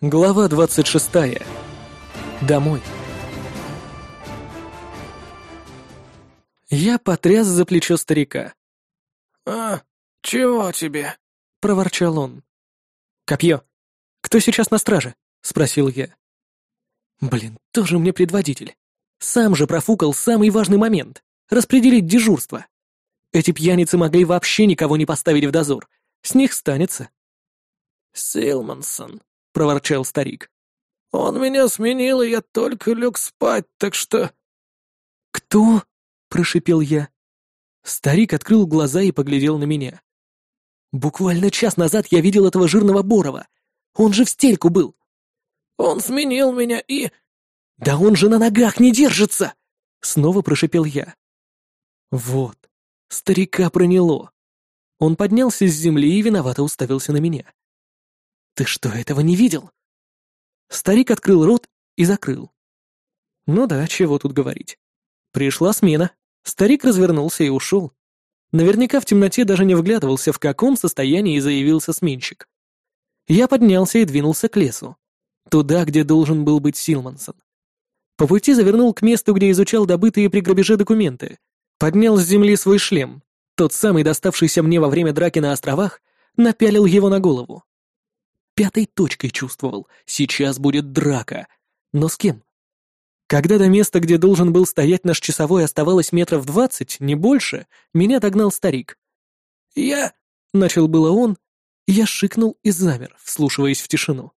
Глава 26. Домой. Я потряс за плечо старика. «А, чего тебе?» — проворчал он. «Копье. Кто сейчас на страже?» — спросил я. «Блин, тоже мне предводитель. Сам же профукал самый важный момент — распределить дежурство. Эти пьяницы могли вообще никого не поставить в дозор. С них станется». «Силмансон», — проворчал старик. «Он меня сменил, и я только лег спать, так что...» «Кто?» — прошипел я. Старик открыл глаза и поглядел на меня. «Буквально час назад я видел этого жирного Борова. Он же в стельку был». «Он сменил меня и...» «Да он же на ногах не держится!» Снова прошипел я. «Вот, старика проняло». Он поднялся с земли и виновато уставился на меня. «Ты что, этого не видел?» Старик открыл рот и закрыл. Ну да, чего тут говорить. Пришла смена. Старик развернулся и ушел. Наверняка в темноте даже не вглядывался, в каком состоянии заявился сменщик. Я поднялся и двинулся к лесу. Туда, где должен был быть Силмансон. По пути завернул к месту, где изучал добытые при грабеже документы. Поднял с земли свой шлем. Тот самый, доставшийся мне во время драки на островах, напялил его на голову пятой точкой чувствовал. Сейчас будет драка. Но с кем? Когда до места, где должен был стоять наш часовой, оставалось метров двадцать, не больше, меня догнал старик. «Я...» — начал было он. Я шикнул и замер, вслушиваясь в тишину.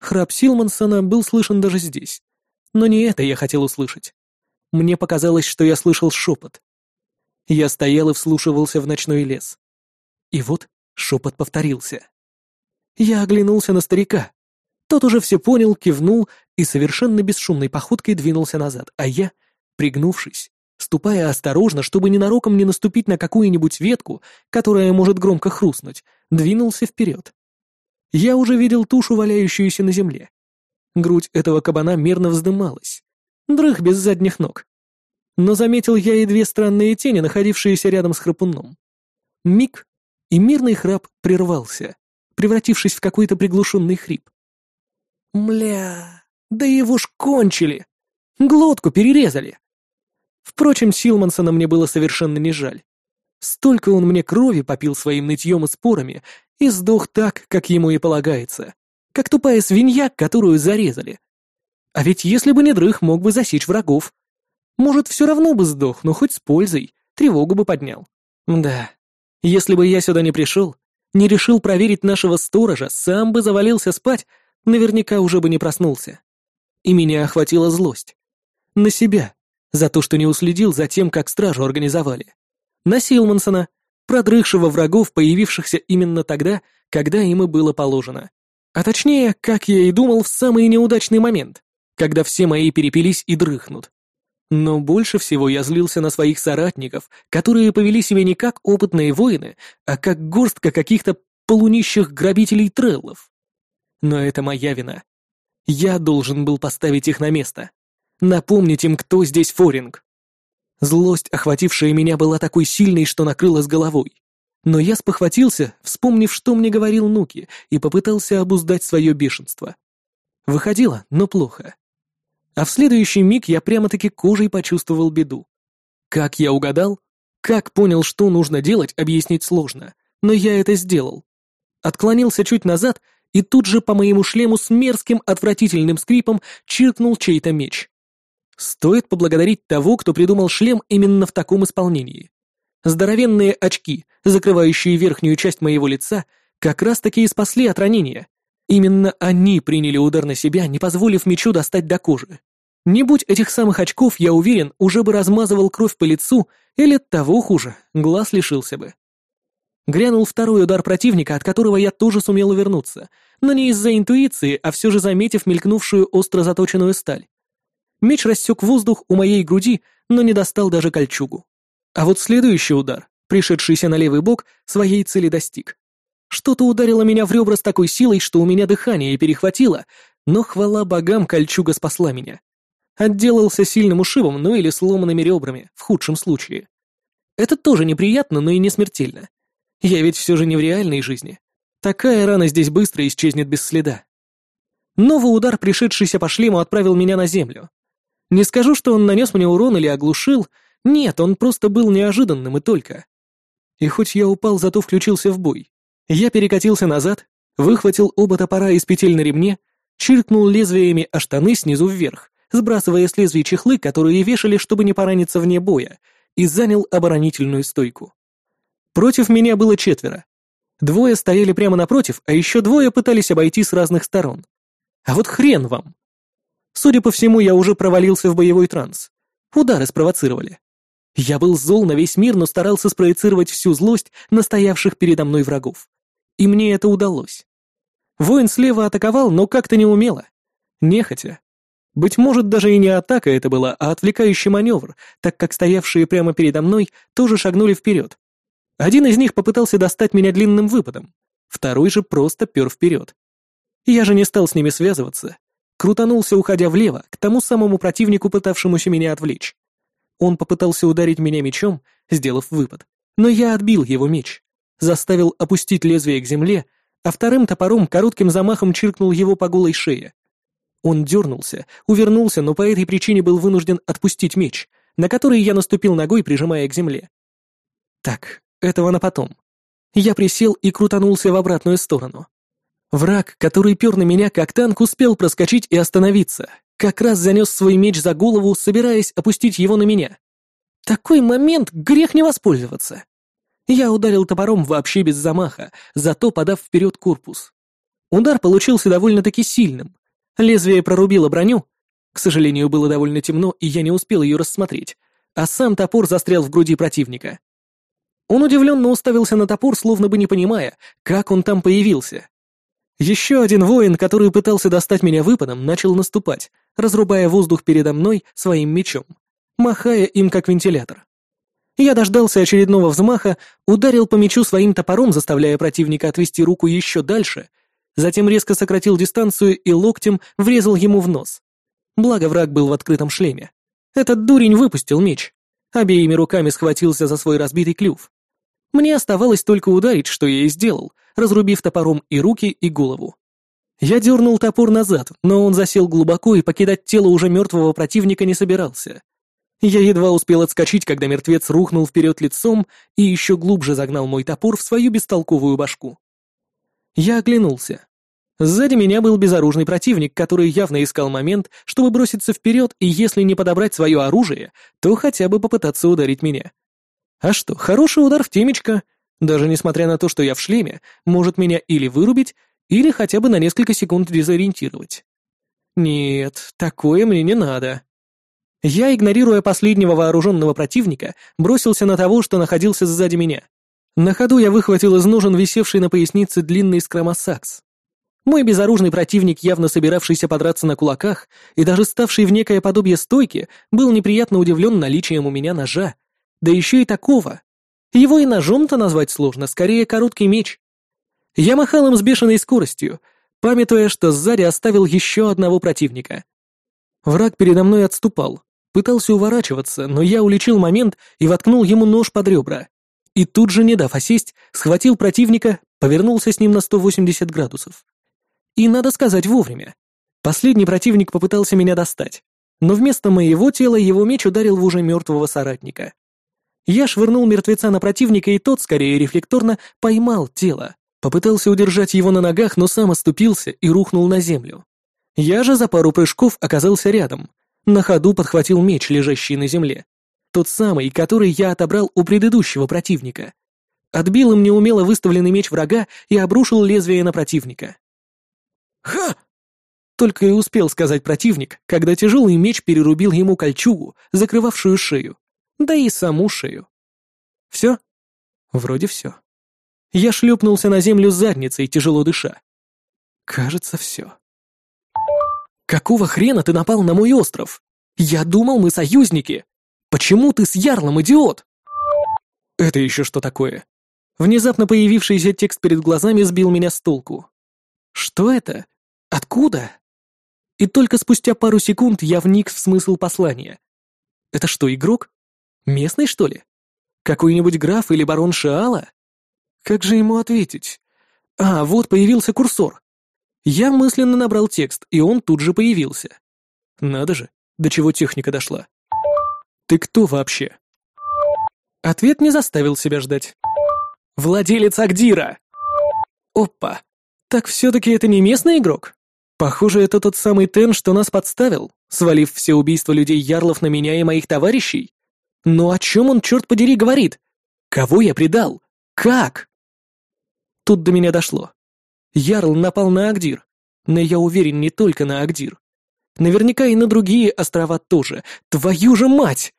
Храп Силмансона был слышен даже здесь. Но не это я хотел услышать. Мне показалось, что я слышал шепот. Я стоял и вслушивался в ночной лес. И вот шепот повторился. Я оглянулся на старика. Тот уже все понял, кивнул и совершенно бесшумной походкой двинулся назад, а я, пригнувшись, ступая осторожно, чтобы ненароком не наступить на какую-нибудь ветку, которая может громко хрустнуть, двинулся вперед. Я уже видел тушу, валяющуюся на земле. Грудь этого кабана мерно вздымалась. Дрых без задних ног. Но заметил я и две странные тени, находившиеся рядом с храпуном. Миг, и мирный храп прервался превратившись в какой-то приглушенный хрип. «Мля, да его ж кончили! Глотку перерезали!» Впрочем, Силмансона мне было совершенно не жаль. Столько он мне крови попил своим нытьем и спорами и сдох так, как ему и полагается, как тупая свинья, которую зарезали. А ведь если бы не дрых, мог бы засечь врагов. Может, все равно бы сдох, но хоть с пользой, тревогу бы поднял. Да, если бы я сюда не пришел, не решил проверить нашего сторожа, сам бы завалился спать, наверняка уже бы не проснулся. И меня охватила злость. На себя, за то, что не уследил за тем, как стражу организовали. На Силмансона, продрыхшего врагов, появившихся именно тогда, когда им и было положено. А точнее, как я и думал, в самый неудачный момент, когда все мои перепились и дрыхнут. Но больше всего я злился на своих соратников, которые повели себя не как опытные воины, а как горстка каких-то полунищих грабителей треллов. Но это моя вина. Я должен был поставить их на место. Напомнить им, кто здесь Форинг. Злость, охватившая меня, была такой сильной, что накрыла с головой. Но я спохватился, вспомнив, что мне говорил Нуки, и попытался обуздать свое бешенство. Выходило, но плохо. А в следующий миг я прямо-таки кожей почувствовал беду. Как я угадал? Как понял, что нужно делать, объяснить сложно. Но я это сделал. Отклонился чуть назад, и тут же по моему шлему с мерзким отвратительным скрипом чиркнул чей-то меч. Стоит поблагодарить того, кто придумал шлем именно в таком исполнении. Здоровенные очки, закрывающие верхнюю часть моего лица, как раз-таки и спасли от ранения. Именно они приняли удар на себя, не позволив мечу достать до кожи. Не будь этих самых очков, я уверен, уже бы размазывал кровь по лицу, или того хуже, глаз лишился бы. Грянул второй удар противника, от которого я тоже сумел увернуться, но не из-за интуиции, а все же заметив мелькнувшую остро заточенную сталь. Меч рассек воздух у моей груди, но не достал даже кольчугу. А вот следующий удар, пришедшийся на левый бок, своей цели достиг. Что-то ударило меня в ребра с такой силой, что у меня дыхание перехватило, но хвала богам, кольчуга спасла меня. Отделался сильным ушибом, ну или сломанными ребрами, в худшем случае. Это тоже неприятно, но и не смертельно. Я ведь все же не в реальной жизни. Такая рана здесь быстро исчезнет без следа. Новый удар, пришедшийся по шлему, отправил меня на землю. Не скажу, что он нанес мне урон или оглушил, нет, он просто был неожиданным и только. И хоть я упал, зато включился в бой. Я перекатился назад, выхватил оба топора из петель на ремне, чиркнул лезвиями о штаны снизу вверх, сбрасывая с лезвий чехлы, которые вешали, чтобы не пораниться вне боя, и занял оборонительную стойку. Против меня было четверо. Двое стояли прямо напротив, а еще двое пытались обойти с разных сторон. А вот хрен вам! Судя по всему, я уже провалился в боевой транс. Удары спровоцировали. Я был зол на весь мир, но старался спроецировать всю злость на стоявших передо мной врагов. И мне это удалось. Воин слева атаковал, но как-то неумело. Нехотя. Быть может, даже и не атака это была, а отвлекающий маневр, так как стоявшие прямо передо мной тоже шагнули вперед. Один из них попытался достать меня длинным выпадом, второй же просто пер вперед. Я же не стал с ними связываться. Крутанулся, уходя влево, к тому самому противнику, пытавшемуся меня отвлечь. Он попытался ударить меня мечом, сделав выпад, но я отбил его меч, заставил опустить лезвие к земле, а вторым топором коротким замахом чиркнул его по голой шее. Он дернулся, увернулся, но по этой причине был вынужден отпустить меч, на который я наступил ногой, прижимая к земле. Так, этого на потом. Я присел и крутанулся в обратную сторону. Враг, который пер на меня как танк, успел проскочить и остановиться, как раз занес свой меч за голову, собираясь опустить его на меня. Такой момент грех не воспользоваться. Я ударил топором вообще без замаха, зато подав вперед корпус. Удар получился довольно-таки сильным. Лезвие прорубило броню. К сожалению, было довольно темно, и я не успел ее рассмотреть, а сам топор застрял в груди противника. Он удивленно уставился на топор, словно бы не понимая, как он там появился. Еще один воин, который пытался достать меня выпадом, начал наступать, разрубая воздух передо мной своим мечом, махая им как вентилятор. Я дождался очередного взмаха, ударил по мечу своим топором, заставляя противника отвести руку еще дальше, затем резко сократил дистанцию и локтем врезал ему в нос. Благо враг был в открытом шлеме. Этот дурень выпустил меч. Обеими руками схватился за свой разбитый клюв. Мне оставалось только ударить, что я и сделал, разрубив топором и руки, и голову. Я дернул топор назад, но он засел глубоко и покидать тело уже мертвого противника не собирался. Я едва успел отскочить, когда мертвец рухнул вперед лицом и еще глубже загнал мой топор в свою бестолковую башку. Я оглянулся. Сзади меня был безоружный противник, который явно искал момент, чтобы броситься вперед и, если не подобрать свое оружие, то хотя бы попытаться ударить меня. А что, хороший удар в темечко, даже несмотря на то, что я в шлеме, может меня или вырубить, или хотя бы на несколько секунд дезориентировать. Нет, такое мне не надо. Я, игнорируя последнего вооруженного противника, бросился на того, что находился сзади меня. На ходу я выхватил из ножен висевший на пояснице длинный скромосакс. Мой безоружный противник, явно собиравшийся подраться на кулаках и даже ставший в некое подобие стойки, был неприятно удивлен наличием у меня ножа. Да еще и такого. Его и ножом-то назвать сложно, скорее короткий меч. Я махал им с бешеной скоростью, памятуя, что сзади оставил еще одного противника. Враг передо мной отступал, Пытался уворачиваться, но я уличил момент и воткнул ему нож под ребра. И тут же, не дав осесть, схватил противника, повернулся с ним на 180 градусов. И надо сказать вовремя. Последний противник попытался меня достать, но вместо моего тела его меч ударил в уже мертвого соратника. Я швырнул мертвеца на противника, и тот, скорее рефлекторно, поймал тело. Попытался удержать его на ногах, но сам оступился и рухнул на землю. Я же за пару прыжков оказался рядом, на ходу подхватил меч, лежащий на земле. Тот самый, который я отобрал у предыдущего противника. Отбил им неумело выставленный меч врага и обрушил лезвие на противника. «Ха!» Только и успел сказать противник, когда тяжелый меч перерубил ему кольчугу, закрывавшую шею, да и саму шею. Все? Вроде все. Я шлепнулся на землю задницей, тяжело дыша. Кажется, все. «Какого хрена ты напал на мой остров? Я думал, мы союзники. Почему ты с Ярлом, идиот?» «Это еще что такое?» Внезапно появившийся текст перед глазами сбил меня с толку. «Что это? Откуда?» И только спустя пару секунд я вник в смысл послания. «Это что, игрок? Местный, что ли? Какой-нибудь граф или барон Шиала? Как же ему ответить? А, вот появился курсор. Я мысленно набрал текст, и он тут же появился. Надо же, до чего техника дошла. «Ты кто вообще?» Ответ не заставил себя ждать. «Владелец Агдира!» «Опа! Так все-таки это не местный игрок? Похоже, это тот самый Тен, что нас подставил, свалив все убийства людей Ярлов на меня и моих товарищей? Но о чем он, черт подери, говорит? Кого я предал? Как?» Тут до меня дошло. Ярл напал на Агдир, но я уверен не только на Агдир. Наверняка и на другие острова тоже. Твою же мать!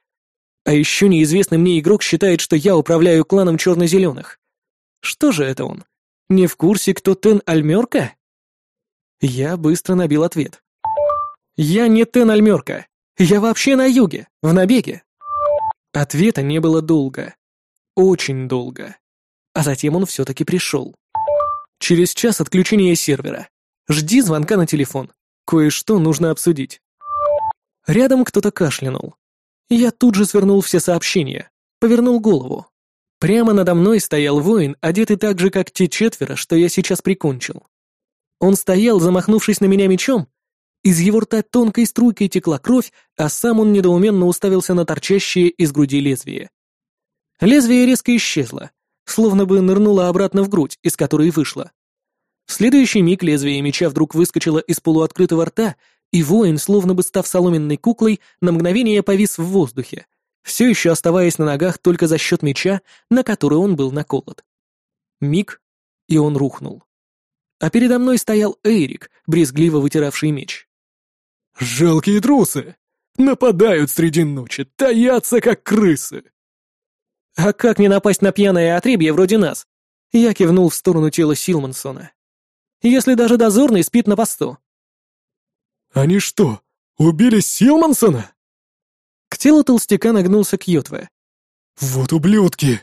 А еще неизвестный мне игрок считает, что я управляю кланом черно-зеленых. Что же это он? Не в курсе, кто Тен Альмерка? Я быстро набил ответ. Я не Тен Альмерка. Я вообще на юге, в набеге. Ответа не было долго. Очень долго. А затем он все-таки пришел. Через час отключения сервера. Жди звонка на телефон. Кое-что нужно обсудить. Рядом кто-то кашлянул. Я тут же свернул все сообщения, повернул голову. Прямо надо мной стоял воин, одетый так же, как те четверо, что я сейчас прикончил. Он стоял, замахнувшись на меня мечом. Из его рта тонкой струйкой текла кровь, а сам он недоуменно уставился на торчащее из груди лезвие. Лезвие резко исчезло, словно бы нырнуло обратно в грудь, из которой вышло. В следующий миг лезвие меча вдруг выскочило из полуоткрытого рта, и воин, словно бы став соломенной куклой, на мгновение повис в воздухе, все еще оставаясь на ногах только за счет меча, на который он был наколот. Миг, и он рухнул. А передо мной стоял Эйрик, брезгливо вытиравший меч. «Жалкие трусы! Нападают среди ночи, таятся, как крысы!» «А как не напасть на пьяное отребье вроде нас?» Я кивнул в сторону тела Силмансона если даже дозорный спит на посту. «Они что, убили Силмансона?» К телу толстяка нагнулся Кьотве. «Вот ублюдки!»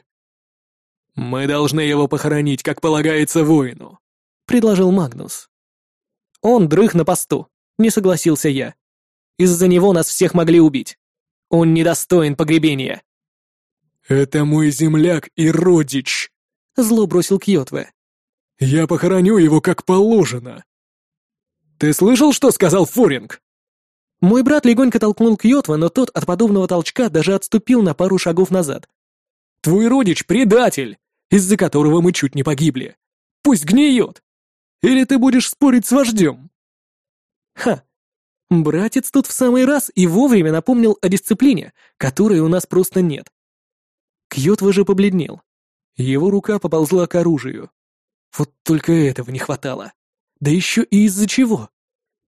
«Мы должны его похоронить, как полагается воину», — предложил Магнус. «Он дрых на посту», — не согласился я. «Из-за него нас всех могли убить. Он недостоин погребения». «Это мой земляк и родич», — зло бросил Кьотве. Я похороню его как положено. Ты слышал, что сказал Фуринг? Мой брат легонько толкнул Кьотва, но тот от подобного толчка даже отступил на пару шагов назад. Твой родич — предатель, из-за которого мы чуть не погибли. Пусть гниет. Или ты будешь спорить с вождем? Ха. Братец тут в самый раз и вовремя напомнил о дисциплине, которой у нас просто нет. Кьотва же побледнел. Его рука поползла к оружию. Вот только этого не хватало. Да еще и из-за чего?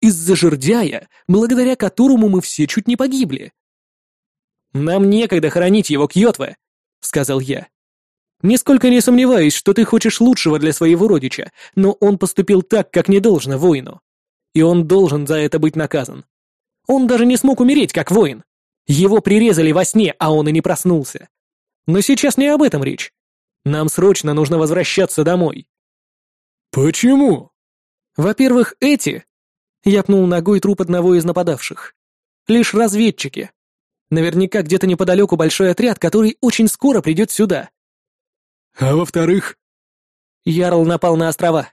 Из-за жердяя, благодаря которому мы все чуть не погибли. «Нам некогда хоронить его, Кьотве», — сказал я. «Нисколько не сомневаюсь, что ты хочешь лучшего для своего родича, но он поступил так, как не должно воину. И он должен за это быть наказан. Он даже не смог умереть, как воин. Его прирезали во сне, а он и не проснулся. Но сейчас не об этом речь. Нам срочно нужно возвращаться домой. «Почему?» «Во-первых, эти...» Я пнул ногой труп одного из нападавших. «Лишь разведчики. Наверняка где-то неподалеку большой отряд, который очень скоро придет сюда». «А во-вторых...» Ярл напал на острова.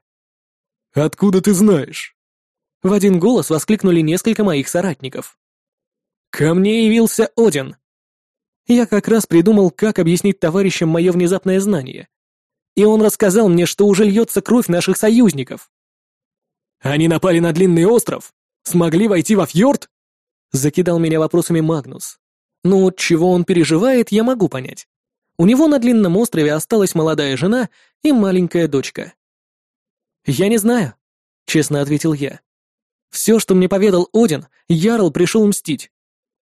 «Откуда ты знаешь?» В один голос воскликнули несколько моих соратников. «Ко мне явился Один!» Я как раз придумал, как объяснить товарищам мое внезапное знание и он рассказал мне, что уже льется кровь наших союзников. Они напали на длинный остров? Смогли войти во фьорд? Закидал меня вопросами Магнус. Ну, чего он переживает, я могу понять. У него на длинном острове осталась молодая жена и маленькая дочка. «Я не знаю», — честно ответил я. «Все, что мне поведал Один, Ярл пришел мстить.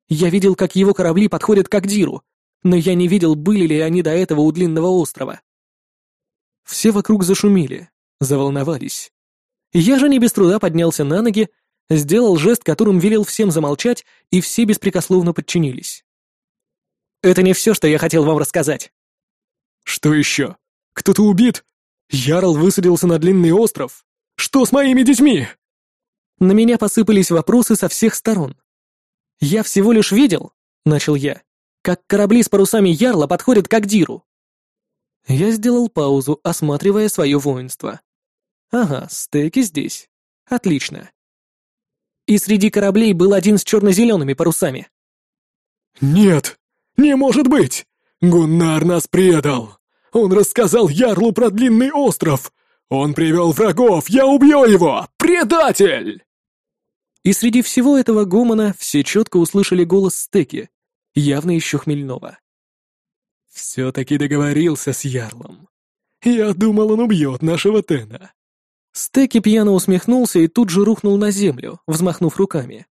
Я видел, как его корабли подходят к Агдиру, но я не видел, были ли они до этого у длинного острова. Все вокруг зашумели, заволновались. Я же не без труда поднялся на ноги, сделал жест, которым велел всем замолчать, и все беспрекословно подчинились. «Это не все, что я хотел вам рассказать». «Что еще? Кто-то убит? Ярл высадился на длинный остров? Что с моими детьми?» На меня посыпались вопросы со всех сторон. «Я всего лишь видел», — начал я, — «как корабли с парусами Ярла подходят к Агдиру. Я сделал паузу, осматривая свое воинство. Ага, стейки здесь. Отлично. И среди кораблей был один с черно-зелеными парусами. «Нет, не может быть! Гуннар нас предал! Он рассказал Ярлу про длинный остров! Он привел врагов! Я убью его! Предатель!» И среди всего этого гомона все четко услышали голос Стеки, явно еще хмельного. «Все-таки договорился с Ярлом. Я думал, он убьет нашего Тена». Стеки пьяно усмехнулся и тут же рухнул на землю, взмахнув руками.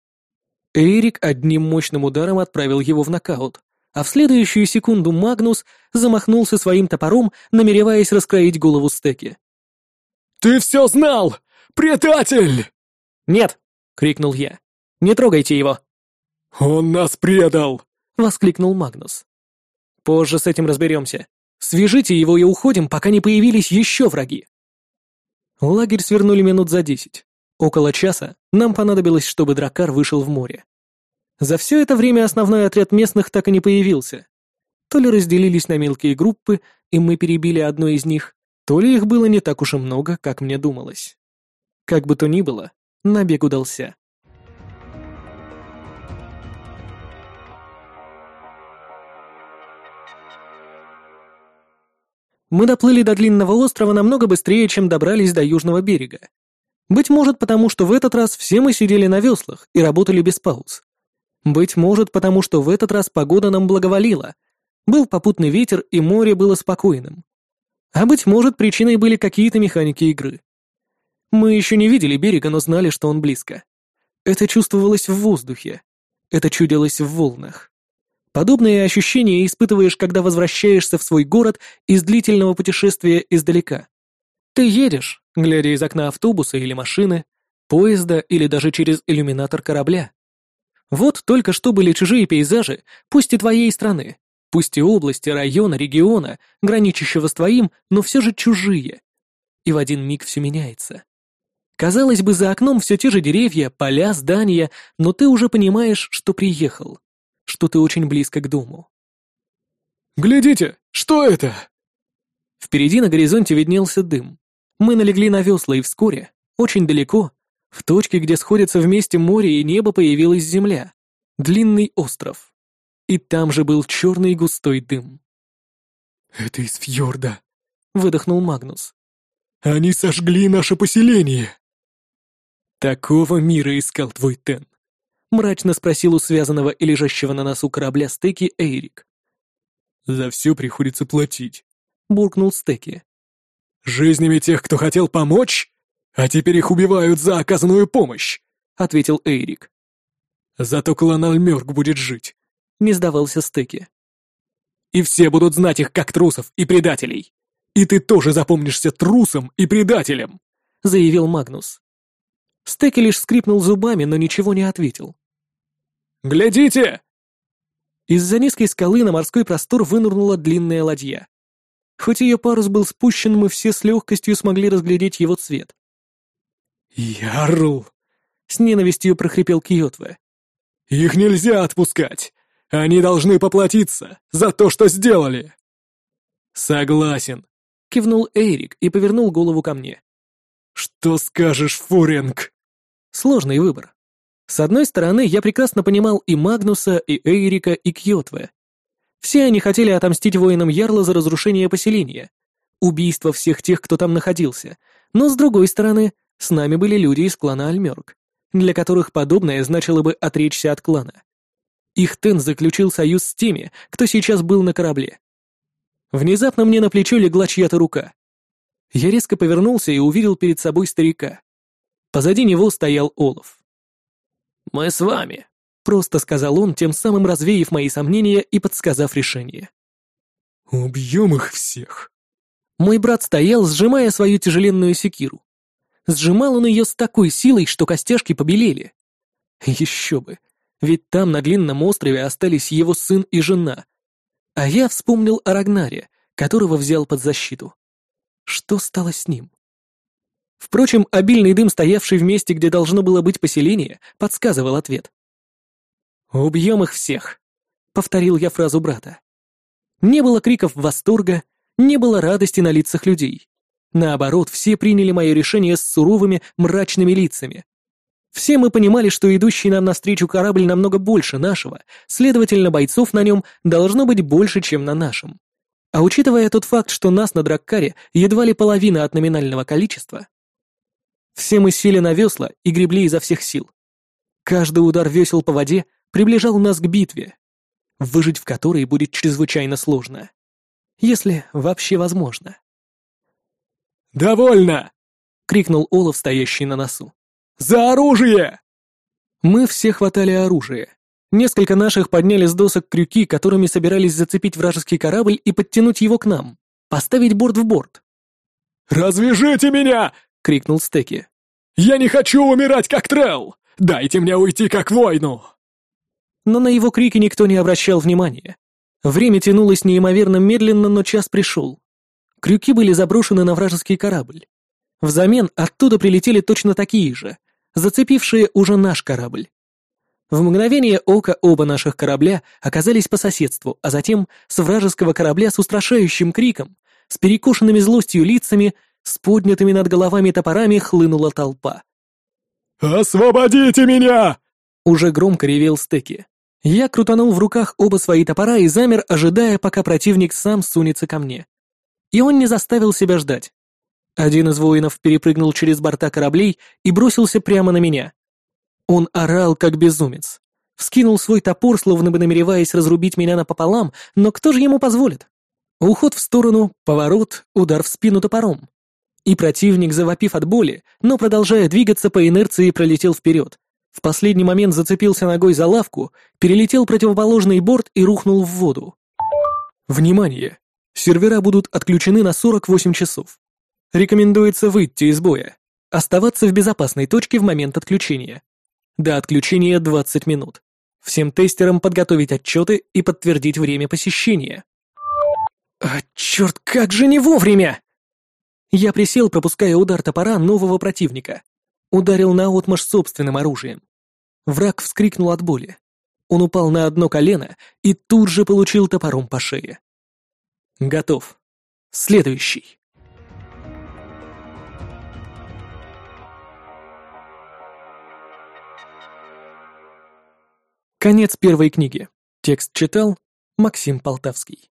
Эрик одним мощным ударом отправил его в нокаут, а в следующую секунду Магнус замахнулся своим топором, намереваясь раскроить голову Стеки. «Ты все знал! Предатель!» «Нет!» — крикнул я. «Не трогайте его!» «Он нас предал!» — воскликнул Магнус. «Позже с этим разберемся. Свяжите его и уходим, пока не появились еще враги». Лагерь свернули минут за десять. Около часа нам понадобилось, чтобы дракар вышел в море. За все это время основной отряд местных так и не появился. То ли разделились на мелкие группы, и мы перебили одну из них, то ли их было не так уж и много, как мне думалось. Как бы то ни было, набег удался. Мы доплыли до длинного острова намного быстрее, чем добрались до южного берега. Быть может, потому что в этот раз все мы сидели на веслах и работали без пауз. Быть может, потому что в этот раз погода нам благоволила. Был попутный ветер, и море было спокойным. А быть может, причиной были какие-то механики игры. Мы еще не видели берега, но знали, что он близко. Это чувствовалось в воздухе. Это чудилось в волнах. Подобные ощущения испытываешь, когда возвращаешься в свой город из длительного путешествия издалека. Ты едешь, глядя из окна автобуса или машины, поезда или даже через иллюминатор корабля. Вот только что были чужие пейзажи, пусть и твоей страны, пусть и области, района, региона, граничащего с твоим, но все же чужие. И в один миг все меняется. Казалось бы, за окном все те же деревья, поля, здания, но ты уже понимаешь, что приехал что ты очень близко к дому. «Глядите, что это?» Впереди на горизонте виднелся дым. Мы налегли на весла, и вскоре, очень далеко, в точке, где сходятся вместе море и небо, появилась земля. Длинный остров. И там же был черный густой дым. «Это из фьорда», — выдохнул Магнус. «Они сожгли наше поселение». «Такого мира искал твой Тен», — мрачно спросил у связанного и лежащего на носу корабля Стеки Эйрик. «За все приходится платить», — буркнул Стеки. «Жизнями тех, кто хотел помочь? А теперь их убивают за оказанную помощь», — ответил Эйрик. «Зато клан Альмёрк будет жить», — не сдавался Стеки. «И все будут знать их как трусов и предателей. И ты тоже запомнишься трусом и предателем», — заявил Магнус. Стеки лишь скрипнул зубами, но ничего не ответил. «Глядите!» Из-за низкой скалы на морской простор вынырнула длинная ладья. Хоть ее парус был спущен, мы все с легкостью смогли разглядеть его цвет. «Ярл!» — с ненавистью прохрипел Киотве. «Их нельзя отпускать! Они должны поплатиться за то, что сделали!» «Согласен», — кивнул Эйрик и повернул голову ко мне. «Что скажешь, Фуринг?» Сложный выбор. С одной стороны, я прекрасно понимал и Магнуса, и Эйрика, и Кьотве. Все они хотели отомстить воинам Ярла за разрушение поселения, убийство всех тех, кто там находился, но с другой стороны, с нами были люди из клана Альмёрк, для которых подобное значило бы отречься от клана. Их Тен заключил союз с теми, кто сейчас был на корабле. Внезапно мне на плечо легла чья-то рука. Я резко повернулся и увидел перед собой старика. Позади него стоял Олаф. «Мы с вами», — просто сказал он, тем самым развеяв мои сомнения и подсказав решение. «Убьем их всех». Мой брат стоял, сжимая свою тяжеленную секиру. Сжимал он ее с такой силой, что костяшки побелели. Еще бы, ведь там на длинном острове остались его сын и жена. А я вспомнил о Рагнаре, которого взял под защиту. Что стало с ним? Впрочем, обильный дым, стоявший в месте, где должно было быть поселение, подсказывал ответ. «Убьем их всех», — повторил я фразу брата. Не было криков восторга, не было радости на лицах людей. Наоборот, все приняли мое решение с суровыми, мрачными лицами. Все мы понимали, что идущий нам навстречу корабль намного больше нашего, следовательно, бойцов на нем должно быть больше, чем на нашем. А учитывая тот факт, что нас на Драккаре едва ли половина от номинального количества, все мы сели на весла и гребли изо всех сил. Каждый удар весел по воде приближал нас к битве, выжить в которой будет чрезвычайно сложно. Если вообще возможно. «Довольно!» — крикнул Олаф, стоящий на носу. «За оружие!» Мы все хватали оружие. Несколько наших подняли с досок крюки, которыми собирались зацепить вражеский корабль и подтянуть его к нам, поставить борт в борт. «Развяжите меня!» — крикнул Стеки. «Я не хочу умирать, как Трелл! Дайте мне уйти, как войну!» Но на его крики никто не обращал внимания. Время тянулось неимоверно медленно, но час пришел. Крюки были заброшены на вражеский корабль. Взамен оттуда прилетели точно такие же, зацепившие уже наш корабль. В мгновение ока оба наших корабля оказались по соседству, а затем с вражеского корабля с устрашающим криком, с перекошенными злостью лицами, с поднятыми над головами топорами хлынула толпа. «Освободите меня!» Уже громко ревел Стеки. Я крутанул в руках оба свои топора и замер, ожидая, пока противник сам сунется ко мне. И он не заставил себя ждать. Один из воинов перепрыгнул через борта кораблей и бросился прямо на меня. Он орал, как безумец. Вскинул свой топор, словно бы намереваясь разрубить меня напополам, но кто же ему позволит? Уход в сторону, поворот, удар в спину топором. И противник, завопив от боли, но продолжая двигаться по инерции, пролетел вперед. В последний момент зацепился ногой за лавку, перелетел противоположный борт и рухнул в воду. Внимание! Сервера будут отключены на 48 часов. Рекомендуется выйти из боя. Оставаться в безопасной точке в момент отключения. До отключения 20 минут. Всем тестерам подготовить отчеты и подтвердить время посещения. А, черт, как же не вовремя! Я присел, пропуская удар топора нового противника. Ударил наотмашь собственным оружием. Враг вскрикнул от боли. Он упал на одно колено и тут же получил топором по шее. Готов. Следующий. Конец первой книги. Текст читал Максим Полтавский.